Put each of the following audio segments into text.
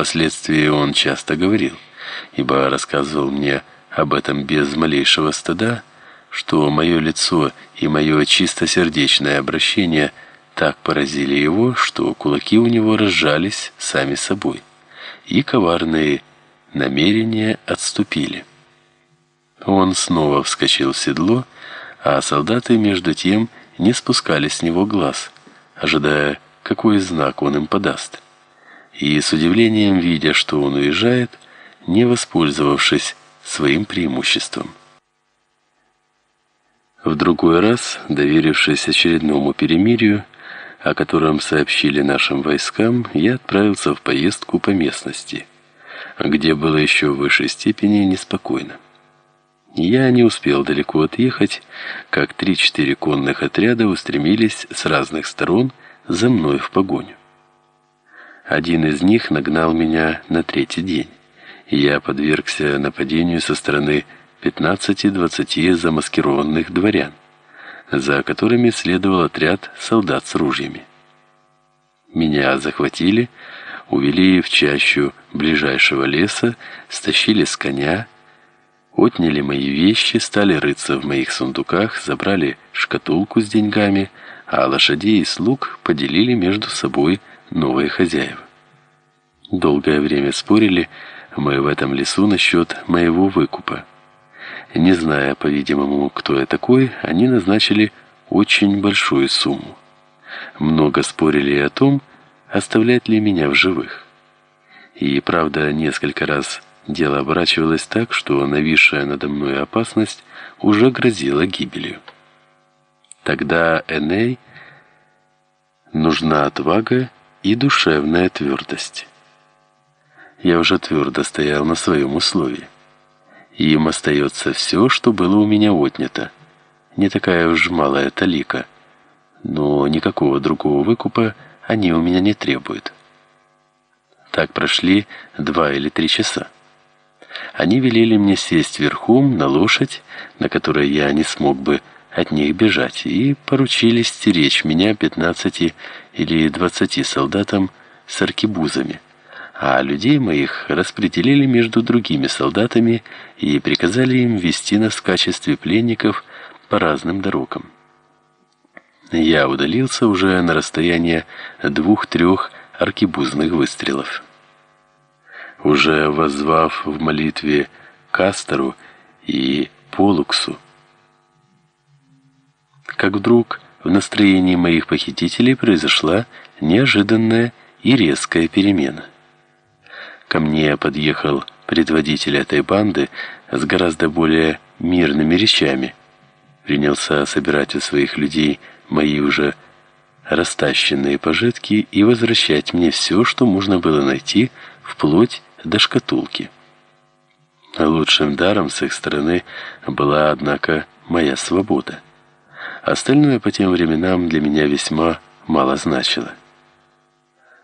впоследствии он часто говорил, ибо рассказывал мне об этом без малейшего стыда, что мое лицо и мое чистосердечное обращение так поразили его, что кулаки у него разжались сами собой, и коварные намерения отступили. Он снова вскочил в седло, а солдаты между тем не спускали с него глаз, ожидая, какой знак он им подаст. И с удивлением видя, что он уезжает, не воспользовавшись своим преимуществом. В другой раз, доверившись очередному перемирию, о котором сообщили нашим войскам, я отправился в поездку по местности, где было еще в высшей степени неспокойно. Я не успел далеко отъехать, как три-четыре конных отряда устремились с разных сторон за мной в погоню. Один из них нагнал меня на третий день, я подвергся нападению со стороны 15-20 замаскированных дворян, за которыми следовал отряд солдат с ружьями. Меня захватили, увели в чащу ближайшего леса, стащили с коня, отняли мои вещи, стали рыться в моих сундуках, забрали шкатулку с деньгами, а лошадей и слуг поделили между собой новые хозяева. Долгое время спорили мы в этом лесу насчет моего выкупа. Не зная, по-видимому, кто я такой, они назначили очень большую сумму. Много спорили о том, оставлять ли меня в живых. И правда, несколько раз дело оборачивалось так, что нависшая надо мной опасность уже грозила гибелью. Тогда Эней нужна отвага и душевная твердость. Я уже твердо стоял на своем условии. Им остается все, что было у меня отнято. Не такая уж малая талика, но никакого другого выкупа они у меня не требуют. Так прошли два или три часа. Они велели мне сесть верхом на лошадь, на которой я не смог бы от них бежать, и поручили стеречь меня пятнадцати или двадцати солдатам с аркебузами а людей моих распределили между другими солдатами и приказали им вести нас в качестве пленников по разным дорогам. Я удалился уже на расстояние двух-трех аркебузных выстрелов. Уже воззвав в молитве Кастору и Полуксу, как вдруг в настроении моих похитителей произошла неожиданная и резкая перемена. Ко мне подъехал предводитель этой банды с гораздо более мирными речами. Принялся собирать у своих людей мои уже растащенные пожитки и возвращать мне все, что можно было найти, вплоть до шкатулки. Лучшим даром с их стороны была, однако, моя свобода. Остальное по тем временам для меня весьма мало значило.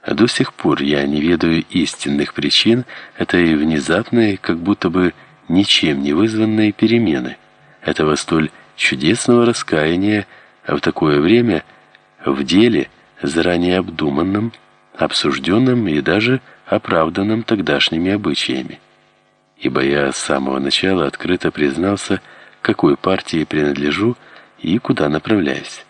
А до сих пор я не ведаю истинных причин этой внезапной, как будто бы ничем не вызванной перемены, этого столь чудесного раскаяния в такое время в деле, заранее обдуманном, обсужденном и даже оправданном тогдашними обычаями. Ибо я с самого начала открыто признался, какой партии принадлежу и куда направляюсь.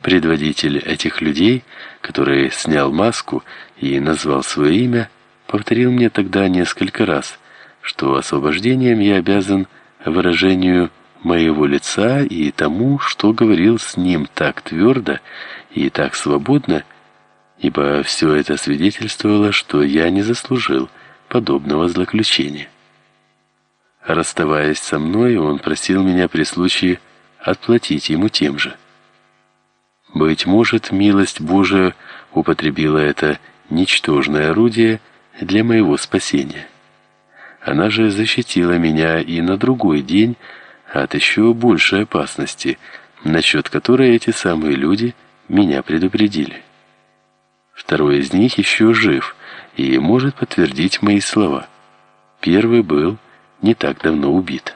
Предводитель этих людей, который снял маску и назвал свое имя, повторил мне тогда несколько раз, что освобождением я обязан выражению моего лица и тому, что говорил с ним так твердо и так свободно, ибо все это свидетельствовало, что я не заслужил подобного злоключения. Расставаясь со мной, он просил меня при случае отплатить ему тем же. Быть может, милость Божия употребила это ничтожное орудие для моего спасения. Она же защитила меня и на другой день от еще большей опасности, насчет которой эти самые люди меня предупредили. Второй из них еще жив и может подтвердить мои слова. Первый был не так давно убит.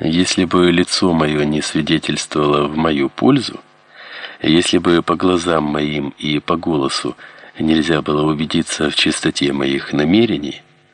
Если бы лицо мое не свидетельствовало в мою пользу, если бы по глазам моим и по голосу нельзя было убедиться в чистоте моих намерений,